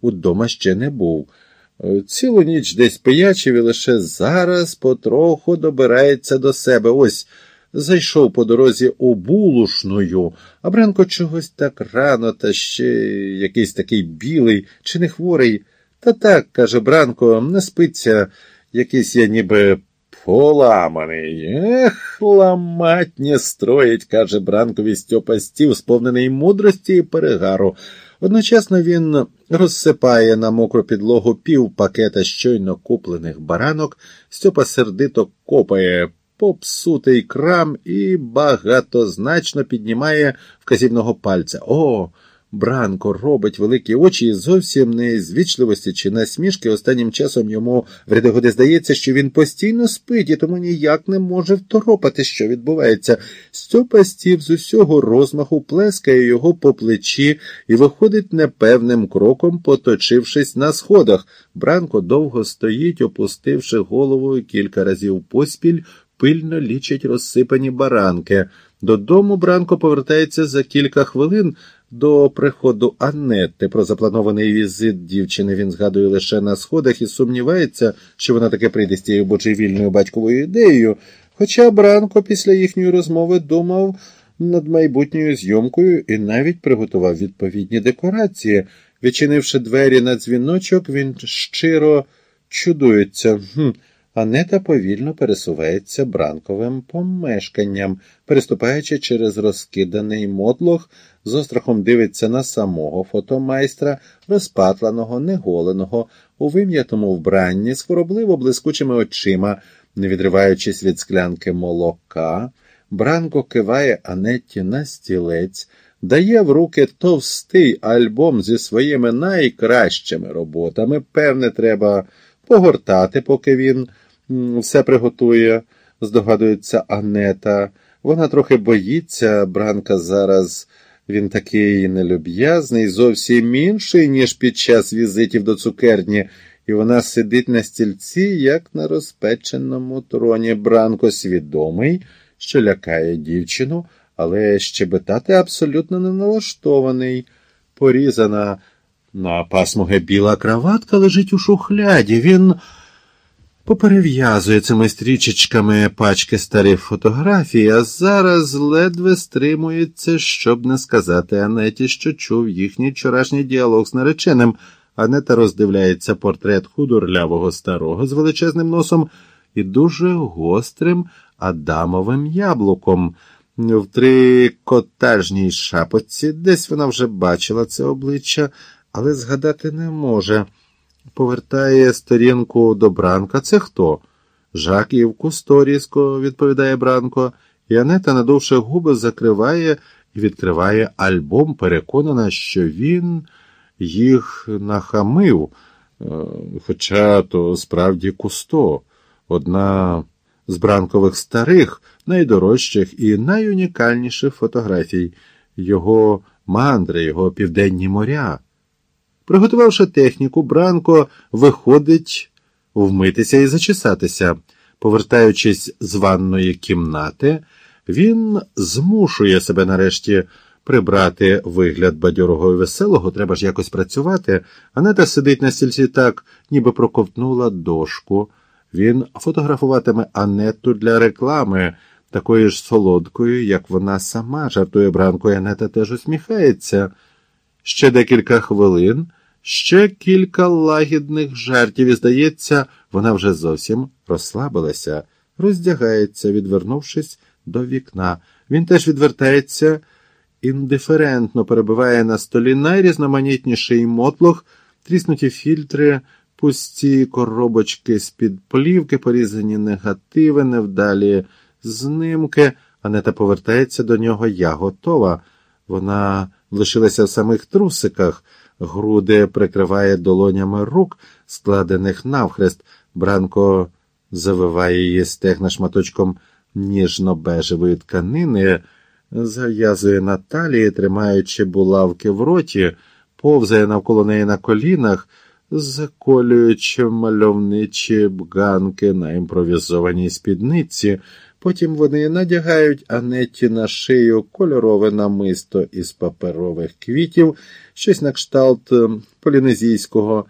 удома ще не був. Е, цілу ніч десь пиячив і лише зараз потроху добирається до себе. Ось зайшов по дорозі обулушною, а Бранко чогось так рано, та ще якийсь такий білий, чи не хворий. Та так, каже Бранко, не спиться, якийсь я ніби поламаний. Ех, ламать не строїть, каже Бранкові Стьопа стів, сповнений мудрості і перегару. Одночасно він розсипає на мокру підлогу пів пакета щойно куплених баранок, Стьопа сердито копає попсутий крам і багатозначно піднімає вказівного пальця. О! Бранко робить великі очі і зовсім не з вічливості чи насмішки. Останнім часом йому врядогоди здається, що він постійно спить і тому ніяк не може второпати, що відбувається. Стьопа стів з усього розмаху плескає його по плечі і виходить непевним кроком, поточившись на сходах. Бранко довго стоїть, опустивши голову кілька разів поспіль, пильно лічить розсипані баранки. Додому Бранко повертається за кілька хвилин. До приходу Аннетти про запланований візит дівчини він згадує лише на сходах і сумнівається, що вона таки прийде з тією божевільною батьковою ідеєю. Хоча Бранко після їхньої розмови думав над майбутньою зйомкою і навіть приготував відповідні декорації. Відчинивши двері на дзвіночок, він щиро чудується. Анета повільно пересувається бранковим помешканням, переступаючи через розкиданий мотлох, з острахом дивиться на самого фотомайстра, розпатланого, неголеного, у вим'ятому вбранні, з хворобливо блискучими очима, не відриваючись від склянки молока, Бранко киває Анетті на стілець, дає в руки товстий альбом зі своїми найкращими роботами. Певне, треба погортати, поки він все приготує, здогадується Анета. Вона трохи боїться, Бранка зараз він такий нелюб'язний, зовсім інший, ніж під час візитів до цукерні, і вона сидить на стільці, як на розпеченому троні. Бранко свідомий, що лякає дівчину, але щебетати абсолютно не налаштований. Порізана на пасмуги біла краватка лежить у шухляді. Він поперев'язує цими стрічечками пачки старих фотографій, а зараз ледве стримується, щоб не сказати Анеті, що чув їхній вчорашній діалог з нареченим. Анета роздивляється портрет худорлявого старого з величезним носом і дуже гострим адамовим яблуком. В трикотажній шапочці десь вона вже бачила це обличчя, але згадати не може повертає сторінку до Бранка. Це хто? Жаків Кусторісько, відповідає Бранко, і Анета, надовше губи, закриває і відкриває альбом, переконана, що він їх нахамив, е, хоча то справді Кусто, одна з бранкових старих, найдорожчих і найунікальніших фотографій, його мандри, його південні моря. Приготувавши техніку, Бранко виходить вмитися і зачесатися. Повертаючись з ванної кімнати, він змушує себе нарешті прибрати вигляд бадьорого і веселого, треба ж якось працювати. Анета сидить на стільці так, ніби проковтнула дошку. Він фотографуватиме Анету для реклами, такої ж солодкою, як вона сама, жартує Бранко, і Анета теж усміхається. Ще декілька хвилин. Ще кілька лагідних жартів, і, здається, вона вже зовсім розслабилася, роздягається, відвернувшись до вікна. Він теж відвертається, індиферентно перебиває на столі найрізноманітніший мотлох, тріснуті фільтри, пусті коробочки з-під плівки, порізані негативи, невдалі знимки. Анета повертається до нього. Я готова. Вона лишилася в самих трусиках груди прикриває долонями рук, складених навхрест. Бранко завиває її стегна шматочком ніжно-бежевої тканини, зав'язує на талії, тримаючи булавки в роті, повзає навколо неї на колінах, заколюючи мальовничі бганки на імпровізованій спідниці. Потім вони надягають Анетті на шию кольорове намисто із паперових квітів, щось на кшталт ем, полінезійського